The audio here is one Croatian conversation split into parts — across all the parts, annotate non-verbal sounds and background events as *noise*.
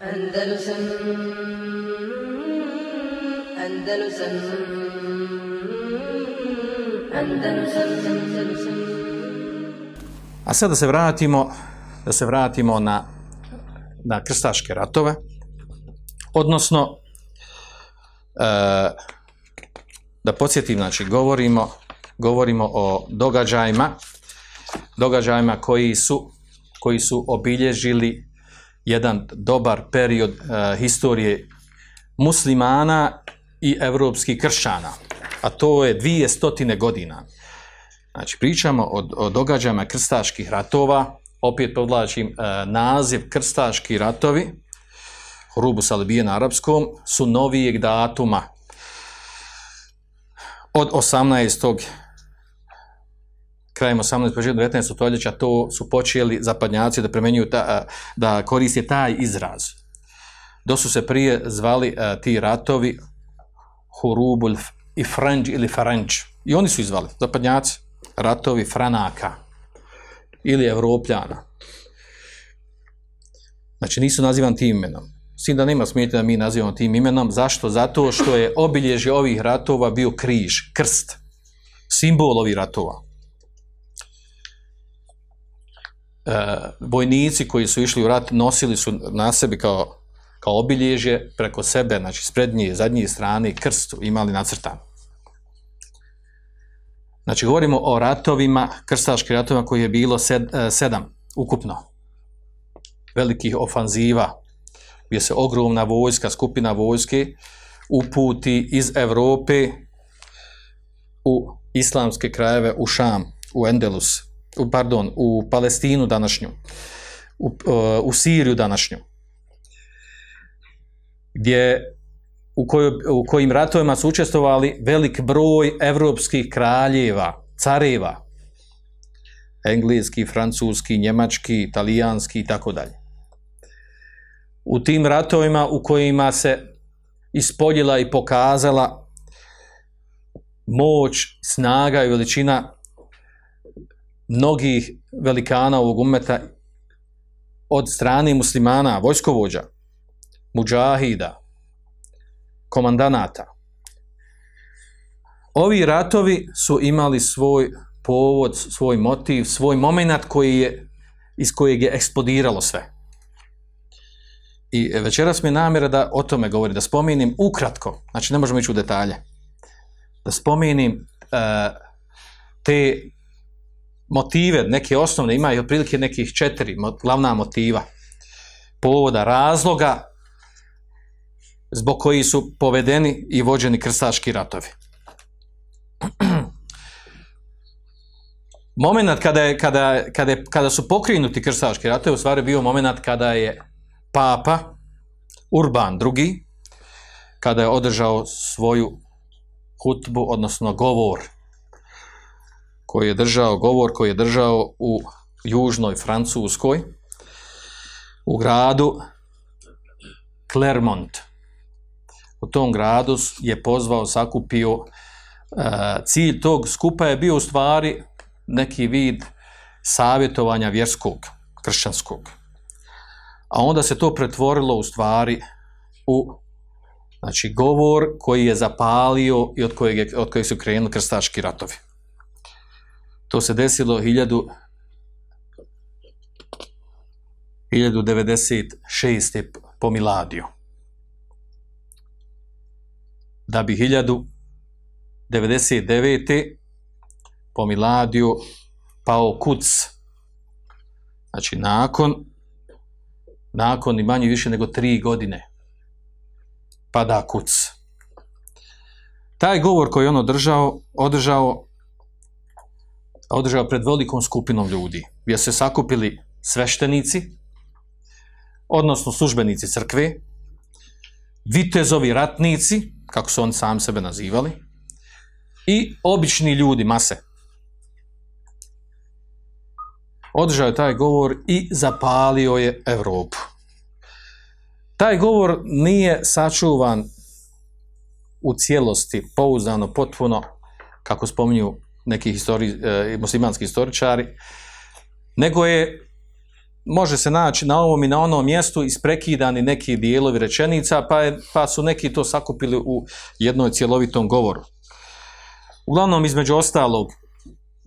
Andalusam Andalusam Andalusam Andalusam. A sad da se vratimo, da se vratimo na, na krstaške ratove, odnosno e, da podsjetim, znači govorimo, govorimo o događajima, događajima koji su, koji su obilježili jedan dobar period e, historije muslimana i evropskih kršćana, a to je dvije stotine godina. Znači, pričamo o, o događajima krstaških ratova, opet podlačim e, naziv krstaški ratovi, Rubu Salibije na arapskom, su novijeg datuma od 18. krajem 18. početkom 19. stoljeća to su počeli zapadnjaci da primenjuju ta, da koriste taj izraz. Do su se prije zvali a, ti ratovi Hurubul i Franđ ili Faranđ. I oni su izvali, zapadnjaci, ratovi Franaka ili Evropljana. Znači nisu nazivan tim imenom. S da nema smijete da mi nazivamo tim imenom. Zašto? Zato što je obilježje ovih ratova bio križ, krst, simbol ovih ratova. E, vojnici koji su išli u rat nosili su na sebi kao, kao obilježje preko sebe, znači s prednje, zadnje strane, krst imali nacrtan. Znači govorimo o ratovima, krstaškim ratovima koji je bilo sed, e, sedam ukupno velikih ofanziva, gdje se ogromna vojska, skupina vojske uputi iz Europe u islamske krajeve, u Šam, u Endelus, pardon, u Palestinu današnju, u, u Siriju današnju, gdje u, kojoj, u kojim ratovima su učestvovali velik broj evropskih kraljeva, careva, engleski, francuski, njemački, italijanski i tako dalje. U tim ratovima u kojima se ispoljila i pokazala moć, snaga i veličina mnogih velikana ovog umeta od strane muslimana, vojskovođa, muđahida, komandanata. Ovi ratovi su imali svoj povod, svoj motiv, svoj moment koji je, iz kojeg je eksplodiralo sve. I večeras mi je namjera da o tome govori, da spomenim ukratko, znači ne možemo ići u detalje, da spomenim uh, te motive, neke osnovne, ima i otprilike nekih četiri glavna motiva, povoda, razloga zbog koji su povedeni i vođeni krstaški ratovi. *clears throat* moment kada, je, kada, kada, je, kada su pokrinuti krstaški ratovi, u stvari bio moment kada je papa Urban II, kada je održao svoju hutbu, odnosno govor, koji je držao, govor koji je držao u južnoj Francuskoj, u gradu Clermont. U tom gradu je pozvao, sakupio, uh, cilj tog skupa je bio u stvari neki vid savjetovanja vjerskog, kršćanskog a onda se to pretvorilo u stvari u znači, govor koji je zapalio i od kojeg, je, od kojeg su krenuli krstaški ratovi. To se desilo 1000, 1096. po Miladiju. Da bi 1099. po Miladiju pao kuc. Znači, nakon nakon ni manje više nego tri godine pada kuc. Taj govor koji on održao, održao, održao pred velikom skupinom ljudi, gdje se sakupili sveštenici, odnosno službenici crkve, vitezovi ratnici, kako su oni sami sebe nazivali, i obični ljudi, mase. održao je taj govor i zapalio je Evropu. Taj govor nije sačuvan u cijelosti, pouzdano, potpuno, kako spominju neki histori, e, muslimanski historičari, nego je može se naći na ovom i na onom mjestu isprekidani neki dijelovi rečenica, pa, je, pa su neki to sakupili u jednoj cjelovitom govoru. Uglavnom, između ostalog,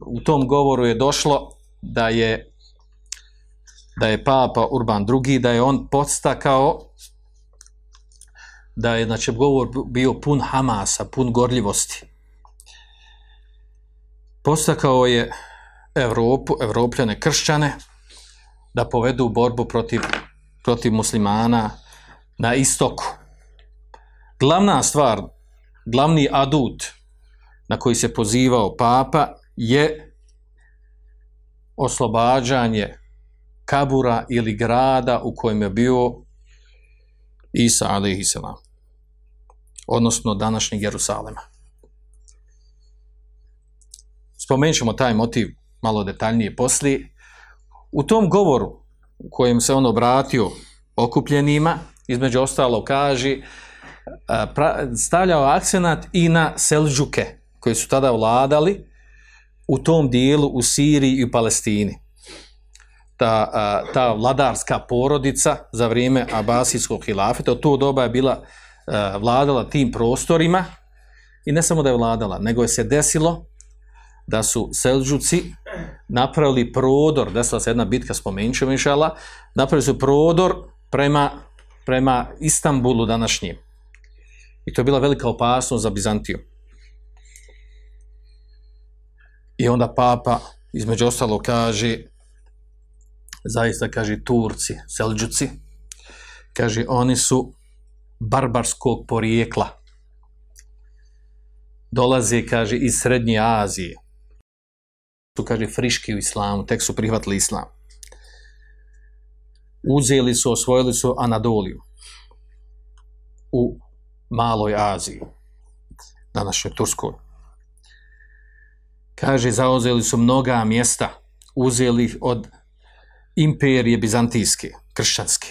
u tom govoru je došlo da je da je Papa Urban II, da je on podstakao da je znači, govor bio pun hamasa, pun gorljivosti. Postakao je Europu, Evropljane, kršćane, da povedu borbu protiv, protiv muslimana na istoku. Glavna stvar, glavni adut na koji se pozivao papa je oslobađanje kabura ili grada u kojem je bio Isa a.s. odnosno današnjeg Jerusalema. Spomenut ćemo taj motiv malo detaljnije poslije. U tom govoru u kojem se on obratio okupljenima, između ostalo kaže, stavljao akcenat i na Selđuke, koji su tada vladali u tom dijelu u Siriji i u Palestini. Ta, ta vladarska porodica za vrijeme Abasijskog hilafeta, od to doba je bila vladala tim prostorima i ne samo da je vladala, nego je se desilo da su Selđuci napravili prodor, desila se jedna bitka, spomenut ćemo napravili su prodor prema, prema Istanbulu današnjem. I to je bila velika opasnost za Bizantiju. I onda papa, između ostalo, kaže, zaista kaže Turci, Selđuci, kaže, oni su barbarskog porijekla. Dolaze, kaže, iz Srednje Azije su, kaže, friški u islamu, tek su prihvatili islam. Uzeli su, osvojili su Anadoliju u Maloj Aziji, današnjoj Turskoj. Kaže, zauzeli su mnoga mjesta, uzeli od imperije bizantijske, kršćanske.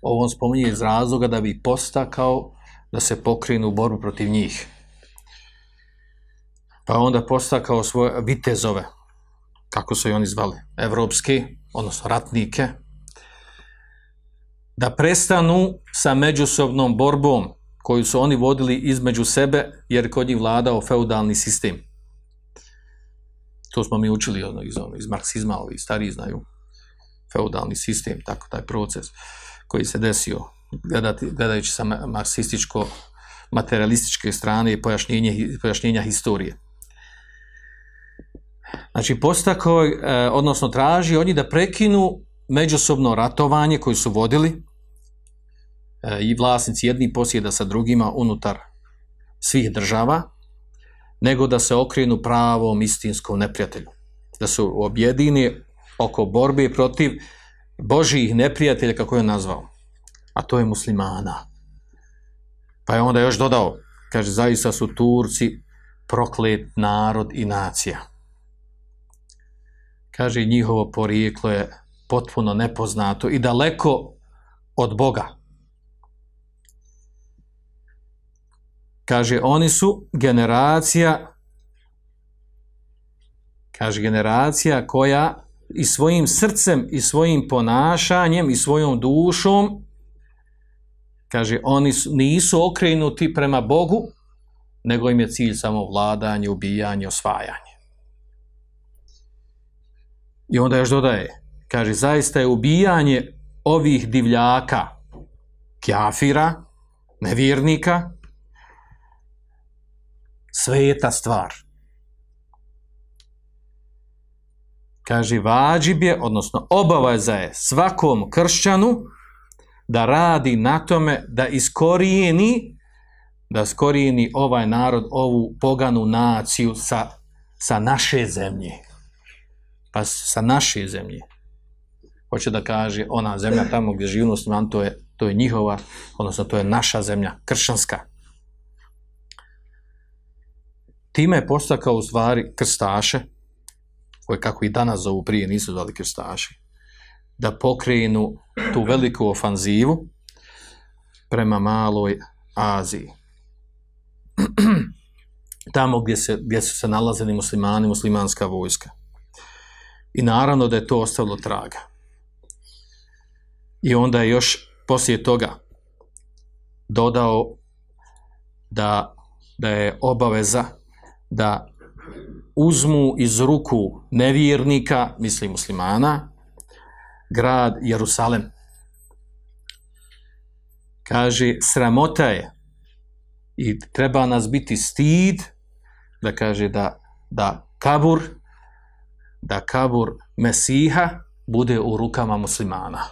Ovo on spominje iz razloga da bi postakao da se pokrenu u borbu protiv njih pa onda postakao svoje vitezove, kako su i oni zvali, evropski, odnosno ratnike, da prestanu sa međusobnom borbom koju su oni vodili između sebe, jer kod njih vladao feudalni sistem. To smo mi učili ono, iz, ono, iz marksizma, ovi stariji znaju feudalni sistem, tako taj proces koji se desio gledati, gledajući sa marksističko materialističke strane i pojašnjenja historije. Znači, postakao, e, odnosno traži od njih da prekinu međusobno ratovanje koje su vodili e, i vlasnici jedni posjeda sa drugima unutar svih država, nego da se okrenu pravom istinskom neprijatelju. Da su objedini oko borbe protiv Božijih neprijatelja, kako je nazvao. A to je muslimana. Pa je onda još dodao, kaže, zaista su Turci proklet narod i nacija kaže njihovo porijeklo je potpuno nepoznato i daleko od Boga. Kaže, oni su generacija, kaže, generacija koja i svojim srcem i svojim ponašanjem i svojom dušom, kaže, oni su, nisu okrenuti prema Bogu, nego im je cilj samo vladanje, ubijanje, osvajanje. I onda još dodaje, kaže, zaista je ubijanje ovih divljaka, kjafira, nevjernika, sveta stvar. Kaže, vađib je, odnosno obaveza je svakom kršćanu da radi na tome da iskorijeni, da iskorijeni ovaj narod, ovu poganu naciju sa, sa naše zemlje pa sa naše zemlje. Hoće da kaže, ona zemlja tamo gdje živi musliman, to je, to je njihova, odnosno to je naša zemlja, kršćanska. Time je postakao u stvari krstaše, koje kako i danas zovu prije nisu zvali krstaši, da pokrenu tu veliku ofanzivu prema maloj Aziji. *clears throat* Tamo gdje, se, gdje su se nalazili muslimani, muslimanska vojska. I naravno da je to ostavilo traga. I onda je još poslije toga dodao da, da je obaveza da uzmu iz ruku nevjernika, misli muslimana, grad Jerusalem. Kaže, sramota je i treba nas biti stid da kaže da, da kabur da kabur Mesiha bude u rukama muslimana.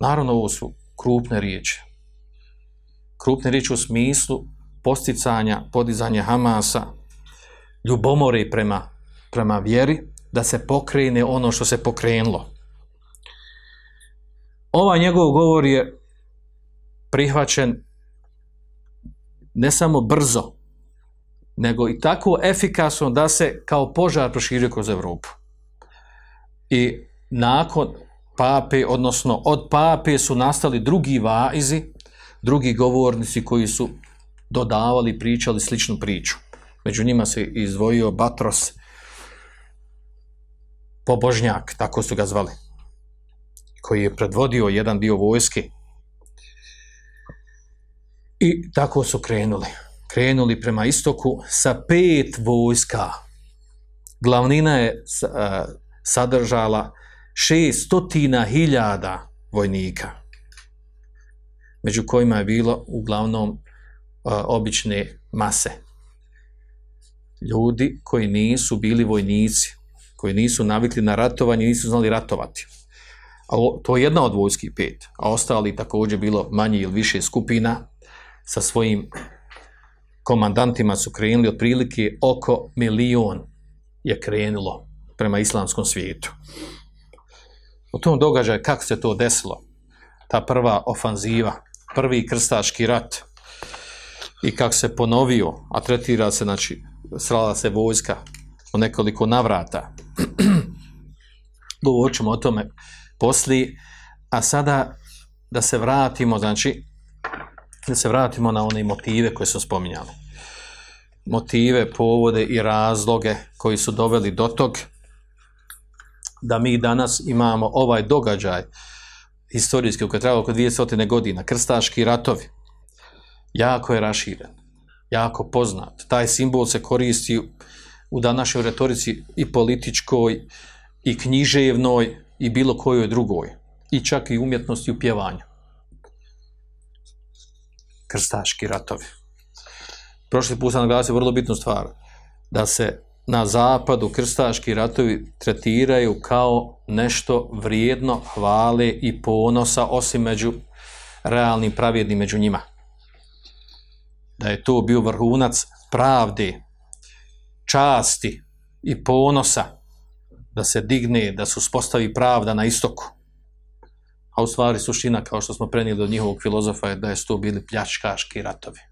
Naravno, ovo su krupne riječi. Krupne riječi u smislu posticanja, podizanja Hamasa, ljubomore prema, prema vjeri, da se pokrene ono što se pokrenulo. Ovaj njegov govor je prihvaćen ne samo brzo, nego i tako efikasno da se kao požar proširio kroz Europu. I nakon pape, odnosno od pape su nastali drugi vaizi, drugi govornici koji su dodavali, pričali sličnu priču. Među njima se izdvojio Batros, pobožnjak, tako su ga zvali, koji je predvodio jedan dio vojske. I tako su krenuli. Krenuli prema istoku sa pet vojska. Glavnina je a, sadržala šestotina hiljada vojnika, među kojima je bilo uglavnom a, obične mase. Ljudi koji nisu bili vojnici, koji nisu navikli na ratovanje, nisu znali ratovati. A to je jedna od vojskih pet, a ostali također bilo manje ili više skupina sa svojim komandantima su krenuli otprilike oko milion je krenulo prema islamskom svijetu. U tom događaju kako se to desilo, ta prva ofanziva, prvi krstaški rat i kako se ponovio, a tretira se, znači, srala se vojska u nekoliko navrata. *clears throat* Govorit ćemo o tome poslije, a sada da se vratimo, znači, da se vratimo na one motive koje su spominjali. Motive, povode i razloge koji su doveli do tog da mi danas imamo ovaj događaj historijski koji je trebalo oko 200 godina, krstaški ratovi, jako je raširen, jako poznat. Taj simbol se koristi u današnjoj retorici i političkoj, i književnoj, i bilo kojoj drugoj. I čak i umjetnosti u pjevanju. Krstaški ratovi. Prošli put sam naglasio vrlo bitnu stvar, da se na zapadu krstaški ratovi tretiraju kao nešto vrijedno hvale i ponosa, osim među realnim pravjednim među njima. Da je to bio vrhunac pravde, časti i ponosa, da se digne, da se uspostavi pravda na istoku. A u stvari suština, kao što smo prenijeli od njihovog filozofa, je da je to bili pljačkaški ratovi.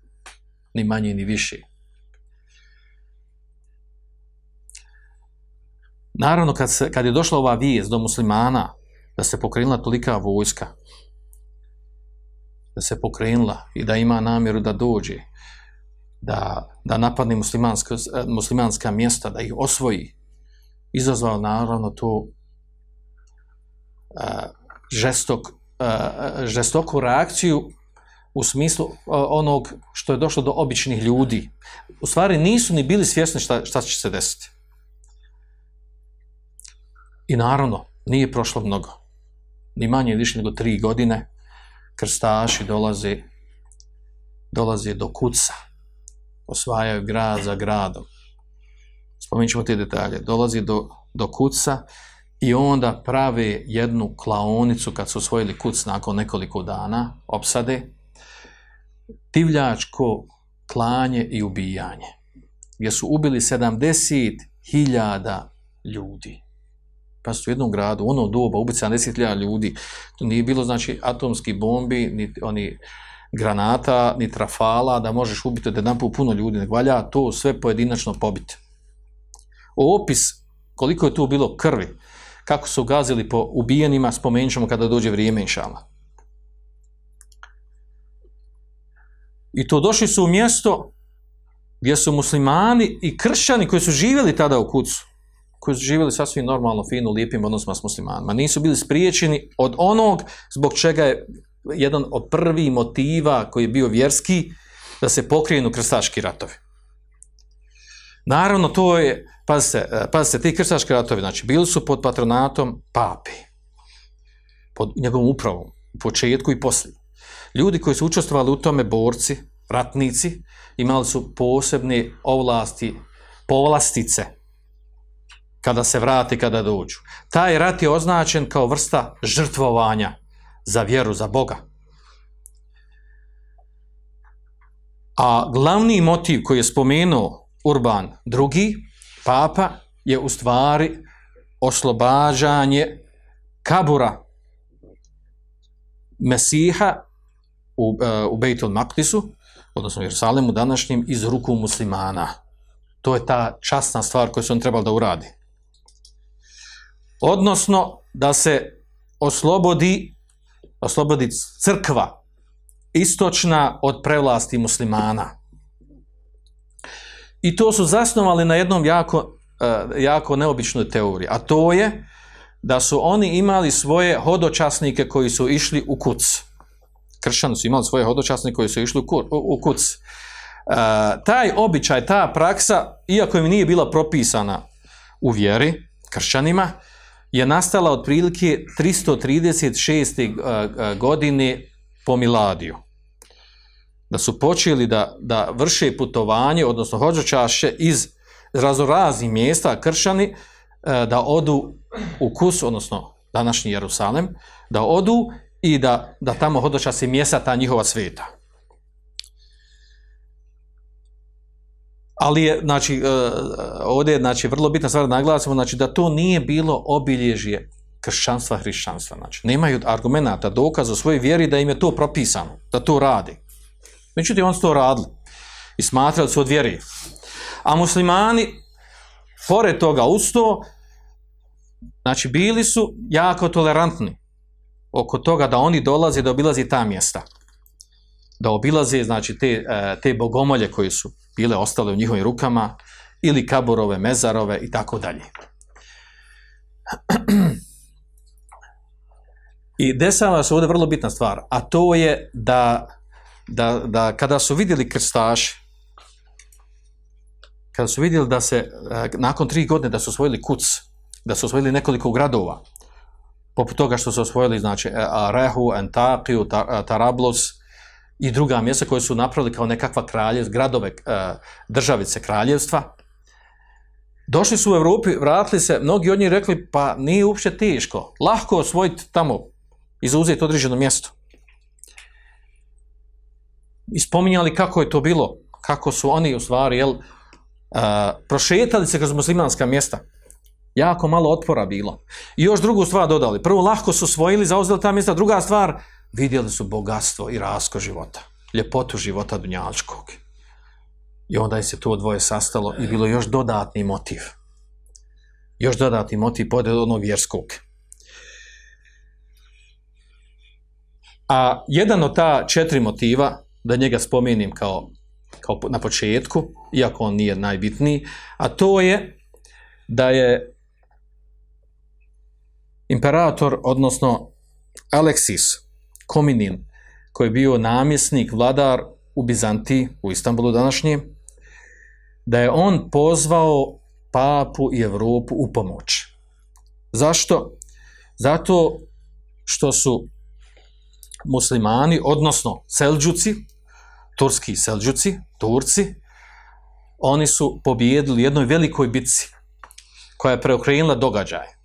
Ni manje, ni više. Naravno, kad, se, kad je došla ova vijest do muslimana, da se pokrenula tolika vojska, da se pokrenula i da ima namjeru da dođe, da, da napadne muslimanska, muslimanska mjesta, da ih osvoji, izazvao naravno to a, žestok, a, žestoku reakciju u smislu a, onog što je došlo do običnih ljudi. U stvari nisu ni bili svjesni šta, šta će se desiti. I naravno, nije prošlo mnogo. Ni manje više nego tri godine krstaši dolaze, dolaze do kuca. Osvajaju grad za gradom. Spomenut ćemo te detalje. Dolazi do, do kuca i onda prave jednu klaonicu kad su osvojili kuc nakon nekoliko dana, opsade, divljačko klanje i ubijanje. Gdje su ubili 70.000 ljudi pa su u jednom gradu, u ono doba, ubiti 70.000 ljudi, to nije bilo, znači, atomski bombi, ni oni granata, ni trafala, da možeš ubiti da jedan puno ljudi, nego valja to sve pojedinačno pobiti. Opis koliko je tu bilo krvi, kako su gazili po ubijenima, spomenut ćemo kada dođe vrijeme, inšala. I to došli su u mjesto gdje su muslimani i kršćani koji su živjeli tada u kucu, koji su živjeli sasvim normalno, fino, lijepim odnosima s muslimanima. Nisu bili spriječeni od onog zbog čega je jedan od prvih motiva koji je bio vjerski, da se pokrenu krstaški ratovi. Naravno, to je, pazite, e, pazite, ti krstaški ratovi, znači, bili su pod patronatom papi, pod njegovom upravom, u početku i poslije. Ljudi koji su učestvovali u tome, borci, ratnici, imali su posebne ovlasti, povlastice, kada se vrati, kada dođu. Taj rat je označen kao vrsta žrtvovanja za vjeru, za Boga. A glavni motiv koji je spomenuo Urban II, papa, je u stvari oslobađanje kabura Mesiha u, uh, u Bejtul Maktisu, odnosno Jerusalemu današnjim, iz ruku muslimana. To je ta časna stvar koju su on trebali da uradi. Odnosno, da se oslobodi, oslobodi crkva istočna od prevlasti muslimana. I to su zasnovali na jednom jako, e, jako neobičnoj teoriji, a to je da su oni imali svoje hodočasnike koji su išli u kuc. Kršćani su imali svoje hodočasnike koji su išli u kuc. E, taj običaj, ta praksa, iako im nije bila propisana u vjeri, kršćanima, je nastala otprilike 336. E, godine po Miladiju da su počeli da, da vrše putovanje, odnosno hođočašće iz razoraznih mjesta kršani, e, da odu u Kus, odnosno današnji Jerusalem, da odu i da, da tamo hodočasi mjesta ta njihova sveta. Ali je, znači, e, ovdje je znači, vrlo bitna stvar da naglasimo, znači, da to nije bilo obilježje kršćanstva, hrišćanstva. Znači, nemaju argumenta, dokaza o svojoj vjeri da im je to propisano, da to radi. Međutim, on su to radili i smatrali su od vjeri. A muslimani, pored toga usto, znači bili su jako tolerantni oko toga da oni dolaze da obilazi ta mjesta. Da obilaze, znači, te, e, te bogomolje koje su bile ostale u njihovim rukama, ili kaburove, mezarove i tako dalje. *clears throat* I desava se ovdje vrlo bitna stvar, a to je da da, da kada su vidjeli krstaši, kada su vidjeli da se e, nakon tri godine da su osvojili kuc, da su osvojili nekoliko gradova, poput toga što su osvojili znači e, Rehu, Antakiju, e, Tarablos i druga mjesta koje su napravili kao nekakva kraljevstva, gradove, državice kraljevstva, Došli su u Europi, vratili se, mnogi od njih rekli, pa nije uopće teško, lahko osvojiti tamo i zauzeti određeno mjesto i spominjali kako je to bilo, kako su oni u stvari, jel, prošetali se kroz muslimanska mjesta. Jako malo otpora bilo. I još drugu stvar dodali. Prvo, lahko su svojili, zauzeli ta mjesta. Druga stvar, vidjeli su bogatstvo i rasko života. Ljepotu života dunjalčkog. I onda je se to dvoje sastalo i bilo još dodatni motiv. Još dodatni motiv pored onog vjerskog. A jedan od ta četiri motiva da njega spomenim kao, kao na početku, iako on nije najbitniji, a to je da je imperator, odnosno Aleksis Kominin, koji je bio namjesnik, vladar u Bizantiji, u Istanbulu današnje, da je on pozvao papu i Europu u pomoć. Zašto? Zato što su muslimani, odnosno selđuci, turski selđuci, Turci, oni su pobijedili jednoj velikoj bitci koja je preokrenula događaj.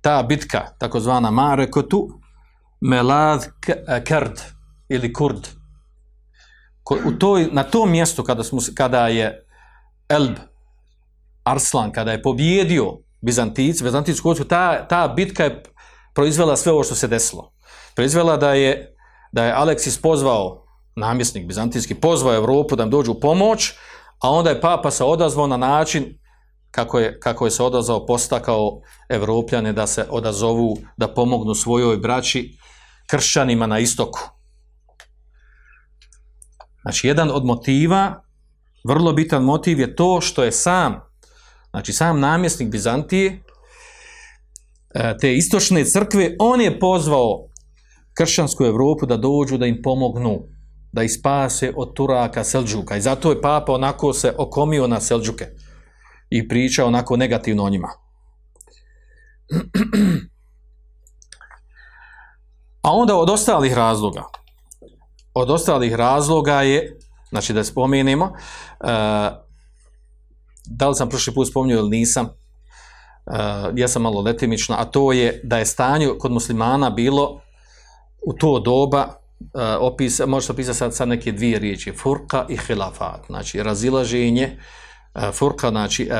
Ta bitka, takozvana Marekotu, Melad Kerd ili Kurd. U toj, na tom mjestu kada, smo, kada je Elb, Arslan, kada je pobjedio Bizantici, Bizantijsku vojsku, ta, ta bitka je proizvela sve ovo što se desilo. Proizvela da je, da je Aleksis pozvao namjesnik bizantijski pozvao Europu da im dođu u pomoć, a onda je papa se odazvao na način kako je, kako je se odazvao, postakao Evropljane da se odazovu, da pomognu svojoj braći kršćanima na istoku. Znači, jedan od motiva, vrlo bitan motiv je to što je sam, Znači, sam namjesnik Bizantije, e, te istočne crkve, on je pozvao kršćansku Europu da dođu da im pomognu, da ih od Turaka, Selđuka. I zato je papa onako se okomio na Selđuke i pričao onako negativno o njima. A onda od ostalih razloga, od ostalih razloga je, znači da spomenemo, uh, da li sam prošli put spominjao ili nisam, uh, ja sam malo letimično, a to je da je stanje kod muslimana bilo u to doba, uh, opis, možete opisati sad, sad neke dvije riječi, furka i hilafat, znači razilaženje, furka, znači uh,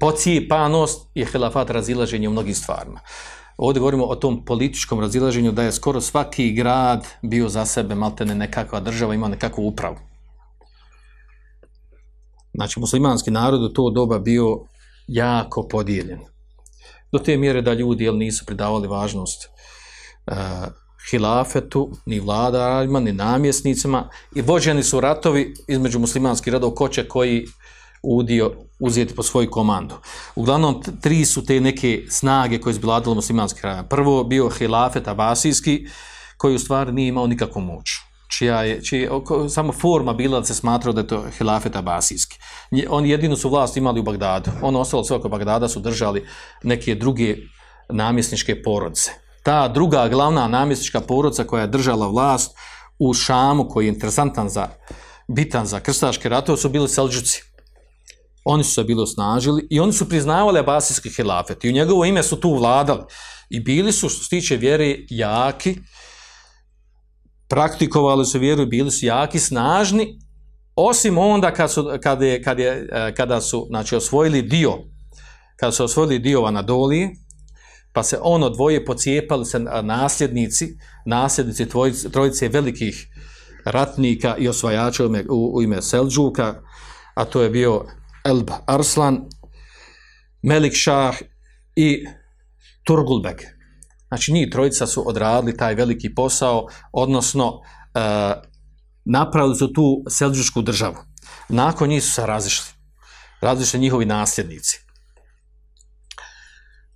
pocijepanost i hilafat razilaženje u mnogim stvarima. Ovdje govorimo o tom političkom razilaženju da je skoro svaki grad bio za sebe maltene nekakva država, ima nekakvu upravu. Znači, muslimanski narod u to doba bio jako podijeljen. Do te mjere da ljudi jel, nisu pridavali važnost uh, hilafetu, ni vladarima, ni namjesnicima i vođeni su ratovi između muslimanskih radova koće koji udio uzeti po svoju komandu. Uglavnom, tri su te neke snage koje su biladile muslimanski kraja. Prvo bio hilafet abasijski, koji u stvari nije imao nikakvu moć. Čija je, čija je samo forma bila da se smatrao da je to hilafet abasijski. Oni jedinu su vlast imali u Bagdadu. Ono ostalo sve oko Bagdada su držali neke druge namjesničke porodce. Ta druga glavna namjesnička porodca koja je držala vlast u Šamu, koji je interesantan za, bitan za krstaške ratove, su bili Selđuci oni su se bilo snažili i oni su priznavali abasijski hilafet i u njegovo ime su tu vladali. I bili su što se tiče vjere jaki praktikovali su vjeru i bili su jaki, snažni osim onda kad su, kad je, kad je, kada su znači, osvojili dio kada su osvojili dio Anadolije pa se ono dvoje pocijepali se nasljednici nasljednici trojice, trojice velikih ratnika i osvajača u ime, u, u ime Selđuka a to je bio Elb Arslan, Melik Šah i Turgulbek. Znači, njih trojica su odradili taj veliki posao, odnosno e, napravili su tu selđušku državu. Nakon njih su se razišli. Razišli njihovi nasljednici.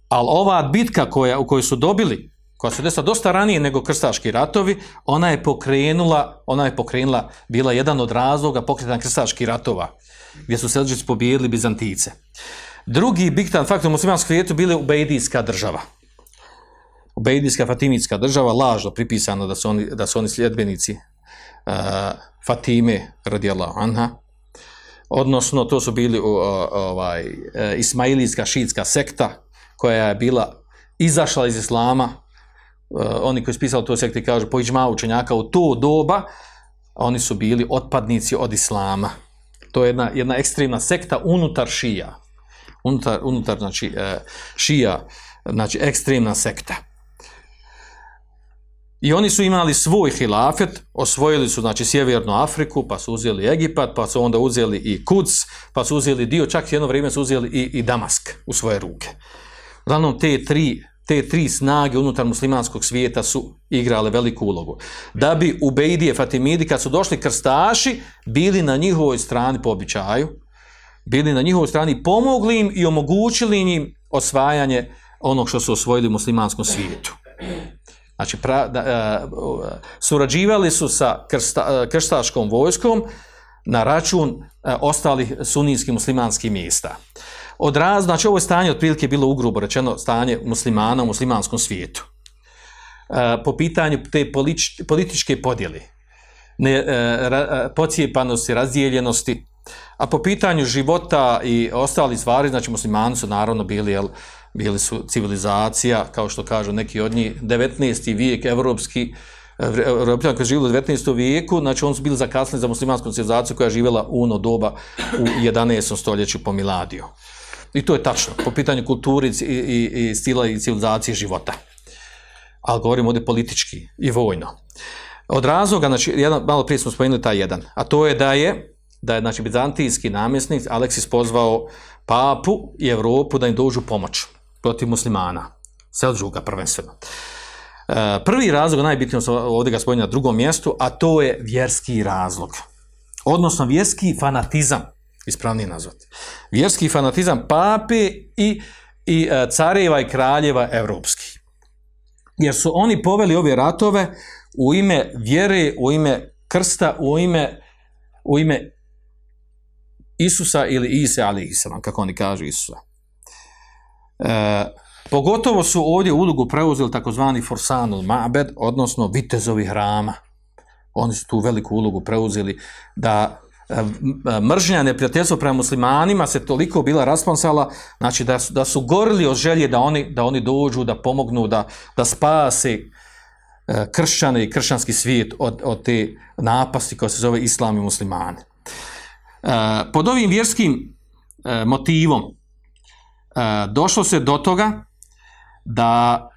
Ali ova bitka koja, u kojoj su dobili, koja se desila dosta ranije nego krstaški ratovi, ona je pokrenula, ona je pokrenula, bila jedan od razloga pokretanja krstaških ratova gdje su Selđici pobijedili Bizantice. Drugi bigtan faktor u muslimanskom svijetu bile Ubejdijska država. Ubejdijska Fatimitska država, lažno pripisano da su oni, da su oni sljedbenici uh, Fatime radijallahu anha. Odnosno, to su bili uh, ovaj, uh, Ismailijska šitska sekta koja je bila izašla iz Islama. Uh, oni koji su pisali to sekti kažu po iđma učenjaka u to doba oni su bili otpadnici od Islama to je jedna, jedna ekstremna sekta unutar šija. Unutar, unutar znači, e, šija, znači ekstremna sekta. I oni su imali svoj hilafet, osvojili su znači sjevernu Afriku, pa su uzeli Egipat, pa su onda uzeli i Kuc, pa su uzeli dio, čak jedno vrijeme su uzeli i, i Damask u svoje ruke. Uglavnom te tri te tri snage unutar muslimanskog svijeta su igrale veliku ulogu. Da bi u Bejdije Fatimidi, kad su došli krstaši, bili na njihovoj strani po običaju, bili na njihovoj strani, pomogli im i omogućili im osvajanje onog što su osvojili u muslimanskom svijetu. Znači, pra, da, uh, surađivali su sa krsta, uh, krstaškom vojskom na račun uh, ostalih sunijskih muslimanskih mjesta. Od raz, znači ovo je stanje otprilike bilo ugrubo rečeno stanje muslimana u muslimanskom svijetu. E, po pitanju te politič, političke podjele, ne, e, ra, pocijepanosti, razdijeljenosti, a po pitanju života i ostali stvari, znači muslimani su naravno bili, jel, bili su civilizacija, kao što kažu neki od njih, 19. vijek, evropski, Europljani koji živjeli u 19. vijeku, znači oni su bili zakasnili za muslimansku civilizaciju koja je živjela uno doba u 11. stoljeću po Miladiju. I to je tačno, po pitanju kulturi i, i, i stila i civilizacije života. Ali govorimo ovdje politički i vojno. Od razloga, znači, jedan, malo prije smo spomenuli taj jedan, a to je da je, da je znači, bizantijski namjesnik Aleksis pozvao papu i Evropu da im dođu pomoć protiv muslimana. Selđuga prvenstveno. E, prvi razlog, najbitniji ovdje ga spomenuo na drugom mjestu, a to je vjerski razlog. Odnosno vjerski fanatizam ispravnije nazvati. Vjerski fanatizam pape i, i e, careva i kraljeva evropskih. Jer su oni poveli ove ratove u ime vjere, u ime krsta, u ime, u ime Isusa ili Ise, ali Isra, kako oni kažu Isusa. E, pogotovo su ovdje ulogu preuzeli takozvani Forsanul Mabed, odnosno vitezovi hrama. Oni su tu veliku ulogu preuzeli da mržnja neprijateljstvo prema muslimanima se toliko bila rasponsala, znači da su, da su gorili od želje da oni, da oni dođu, da pomognu, da, da spase e, kršćane i kršćanski svijet od, od te napasti koja se zove islam i muslimani. E, pod ovim vjerskim e, motivom e, došlo se do toga da,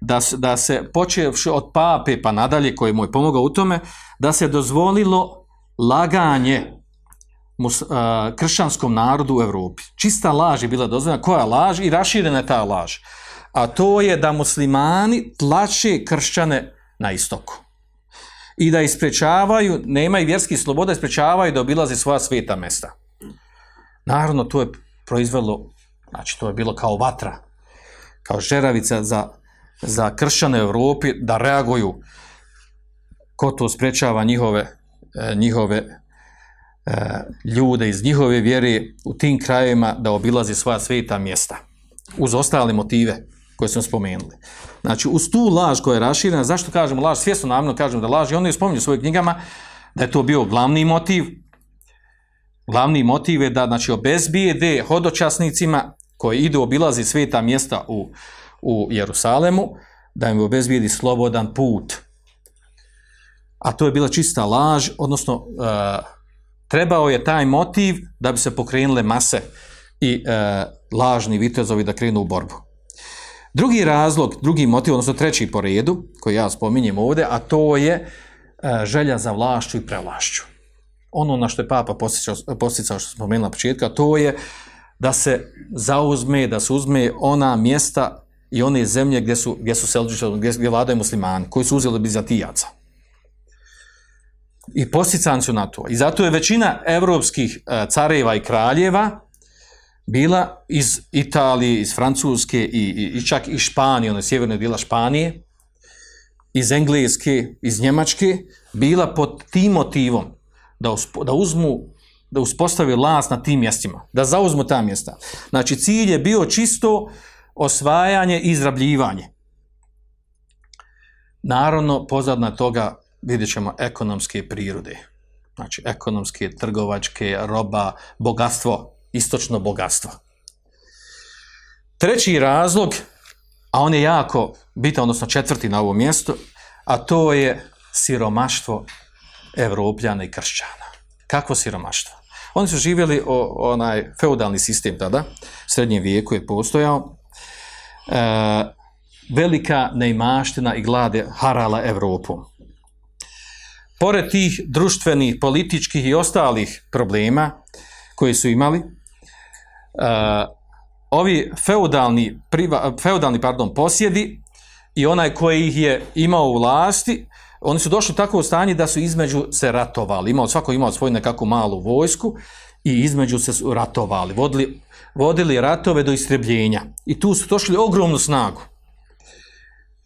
da, da se počevši od pape pa nadalje koji mu je pomogao u tome, da se dozvolilo laganje mus, a, kršćanskom narodu u Europi. Čista laž je bila dozvoljena. Koja laž? I raširena je ta laž. A to je da muslimani tlače kršćane na istoku. I da isprečavaju, nemaju vjerskih sloboda, isprečavaju da obilaze svoja sveta mesta. Naravno, to je proizvelo, znači to je bilo kao vatra, kao žeravica za, za kršćane u Europi da reaguju ko to sprečava njihove, njihove e, ljude iz njihove vjere u tim krajevima da obilazi svoja sveta mjesta uz ostale motive koje smo spomenuli. Znači, uz tu laž koja je raširena, zašto kažemo laž? Svjesno namjerno kažemo da laž i oni je spominju u svojim knjigama da je to bio glavni motiv. Glavni motiv je da znači, obezbijede hodočasnicima koji idu obilazi sveta mjesta u, u Jerusalemu, da im obezbijedi slobodan put. A to je bila čista laž, odnosno e, trebao je taj motiv da bi se pokrenule mase i e, lažni vitezovi da krenu u borbu. Drugi razlog, drugi motiv, odnosno treći po redu, koji ja spominjem ovdje, a to je e, želja za vlašću i prevlašću. Ono na što je Papa posticao, što spomenuli na početku, a to je da se zauzme, da se uzme ona mjesta i one zemlje gdje su, gdje su Selđuči, gdje, gdje vladaju muslimani, koji su uzeli Bizantijaca. I postican su na to. I zato je većina evropskih e, careva i kraljeva bila iz Italije, iz Francuske i, i, i čak iz Španije, ono sjeverne dijela Španije, iz Engleske, iz Njemačke, bila pod tim motivom da, uspo, da uzmu, da uspostavi vlast na tim mjestima, da zauzmu ta mjesta. Znači, cilj je bio čisto osvajanje i izrabljivanje. Naravno, pozadna toga vidjet ćemo ekonomske prirode. Znači, ekonomske, trgovačke, roba, bogatstvo, istočno bogatstvo. Treći razlog, a on je jako bitan, odnosno četvrti na ovom mjestu, a to je siromaštvo Evropljana i kršćana. Kakvo siromaštvo? Oni su živjeli o, onaj feudalni sistem tada, u srednjem vijeku je postojao, e, velika neimaština i glade harala Evropom. Pored tih društvenih, političkih i ostalih problema koji su imali, uh, ovi feudalni, priva, feudalni pardon, posjedi i onaj koji ih je imao u vlasti, oni su došli u takvo stanje da su između se ratovali. Imao, svako imao svoju nekakvu malu vojsku i između se su ratovali. Vodili, vodili ratove do istrebljenja. I tu su došli ogromnu snagu.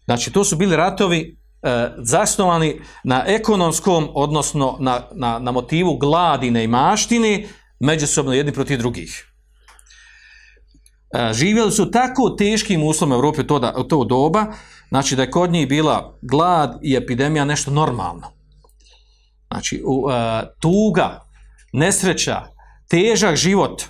Znači, to su bili ratovi e, zasnovani na ekonomskom, odnosno na, na, na motivu gladine i maštine, međusobno jedni protiv drugih. E, živjeli su tako teškim uslovima u Europi to, da, to doba, znači da je kod njih bila glad i epidemija nešto normalno. Znači, u, e, tuga, nesreća, težak život,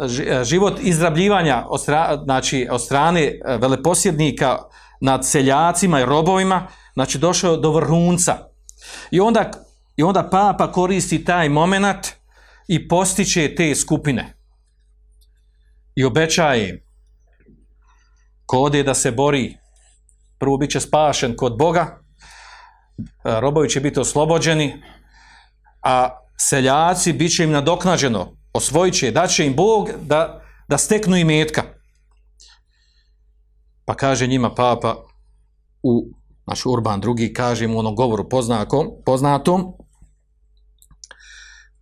ži- život izrabljivanja od, znači, od strane veleposjednika nad seljacima i robovima, znači došao do vrhunca. I onda, I onda papa koristi taj moment i postiče te skupine. I obećaje im, ko ode da se bori, prvo bit će spašen kod Boga, robovi će biti oslobođeni, a seljaci bit će im nadoknađeno, osvojit će, daće im Bog da, da steknu i metka. Pa kaže njima papa u naš Urban drugi kaže mu onom govoru poznakom, poznatom,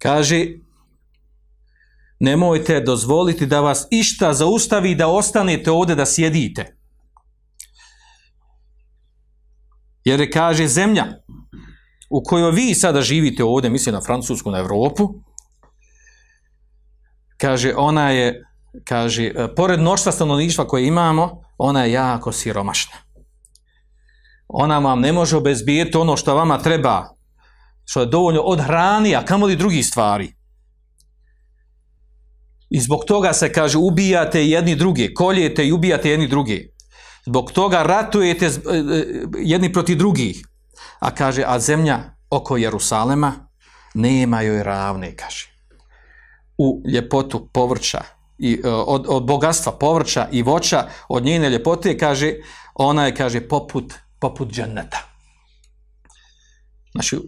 Kaže, nemojte dozvoliti da vas išta zaustavi da ostanete ovdje da sjedite. Jer je, kaže zemlja u kojoj vi sada živite ovdje, mislim na Francusku, na Europu, kaže ona je, kaže, pored mnoštva stanovništva koje imamo, ona je jako siromašna. Ona vam ne može obezbijeti ono što vama treba, što je dovoljno od hrani, a kamoli drugih stvari. I zbog toga se kaže ubijate jedni druge, koljete i ubijate jedni druge. Zbog toga ratujete e, e, jedni protiv drugih. A kaže, a zemlja oko Jerusalema nema joj ravne, kaže. U ljepotu povrća, i, e, od, od bogatstva povrća i voća, od njene ljepote, kaže, ona je, kaže, poput, poput dženneta. Znači,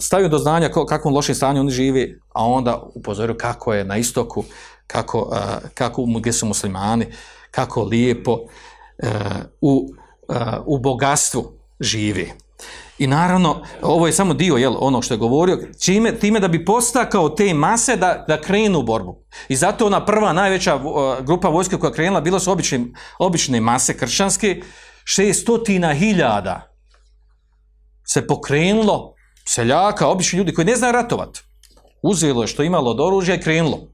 stavio do znanja kakvom lošem stanju oni žive, a onda upozorio kako je na istoku, kako, a, kako gdje su muslimani, kako lijepo e, u, u bogatstvu živi. I naravno, ovo je samo dio jel, ono što je govorio, čime, time da bi postakao te mase da, da krenu u borbu. I zato ona prva najveća vo- grupa vojske koja krenula, bilo su obične, obične mase kršćanske, šestotina hiljada se pokrenulo seljaka, obični ljudi koji ne znaju ratovat. Uzelo je što imalo od oružja i krenulo.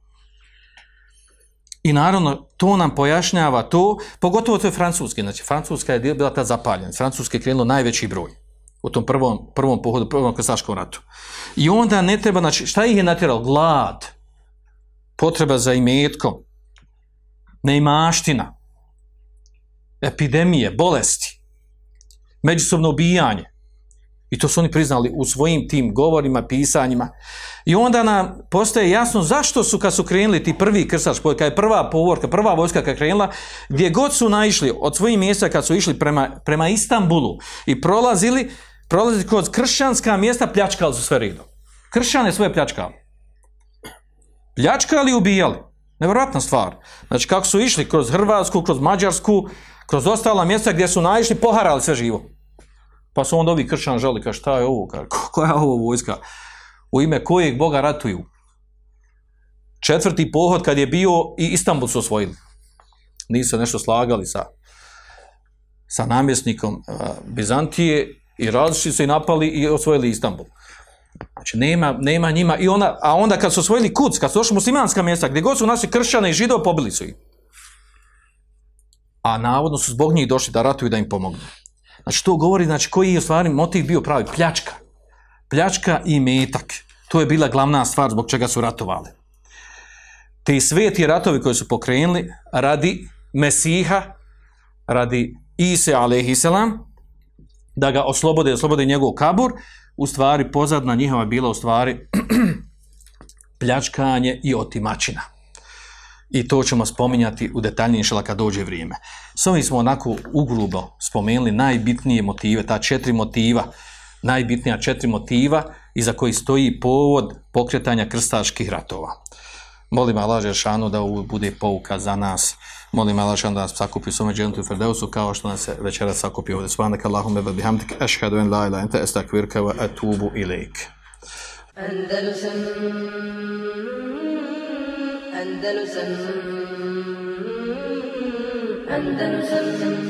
I naravno, to nam pojašnjava to, pogotovo to je francuski, znači Francuska je bila ta zapaljena, Francuske je krenulo najveći broj u tom prvom, prvom pohodu, prvom krstaškom ratu. I onda ne treba, znači, šta ih je natjeralo? Glad, potreba za imetkom, neimaština, epidemije, bolesti, međusobno ubijanje. I to su oni priznali u svojim tim govorima, pisanjima. I onda nam postaje jasno zašto su kad su krenuli ti prvi krstač, kad je prva povorka, prva vojska kad je krenula, gdje god su naišli od svojih mjesta kad su išli prema, prema Istanbulu i prolazili, prolazili kroz kršćanska mjesta, pljačkali su sve redom. Kršćane svoje pljačkali. Pljačkali i ubijali. Nevjerojatna stvar. Znači kako su išli kroz Hrvatsku, kroz Mađarsku, kroz ostala mjesta gdje su naišli, poharali sve živo. Pa su onda ovi kršćani žali, kaže, šta je ovo? "Ko- koja je ovo vojska? U ime kojeg Boga ratuju? Četvrti pohod kad je bio i Istanbul su osvojili. Nisu nešto slagali sa, sa namjesnikom Bizantije i različili su i napali i osvojili Istanbul. Znači, nema, nema njima, i ona, a onda kad su osvojili Kuc, kad su došli muslimanska mjesta, gdje god su naši kršćane i židov, pobili su ih. A navodno su zbog njih došli da ratuju da im pomognu. Znači, to govori, znači, koji je stvari motiv bio pravi? Pljačka. Pljačka i metak. To je bila glavna stvar zbog čega su ratovali. Ti sveti ratovi koji su pokrenuli radi Mesiha, radi Ise alaihisselam, da ga oslobode, oslobode njegov kabur, u stvari pozadna njihova bila u stvari *clears throat* pljačkanje i otimačina. I to ćemo spominjati u detaljnije šala kad dođe vrijeme. S ovim smo onako ugrubo spomenuli najbitnije motive, ta četiri motiva, najbitnija četiri motiva iza koji stoji povod pokretanja krstaških ratova. Molim Allah Žešanu da ovo bude pouka za nas. Molim Allah Žešanu da nas sakupi u svome dženetu Ferdeusu kao što nas se večeras sakupi ovdje. Svanak Allahume wa bihamdik, ašhadu en la ilaha ente estakvirka wa atubu ilaik. Andalusam Andalusam Andalusam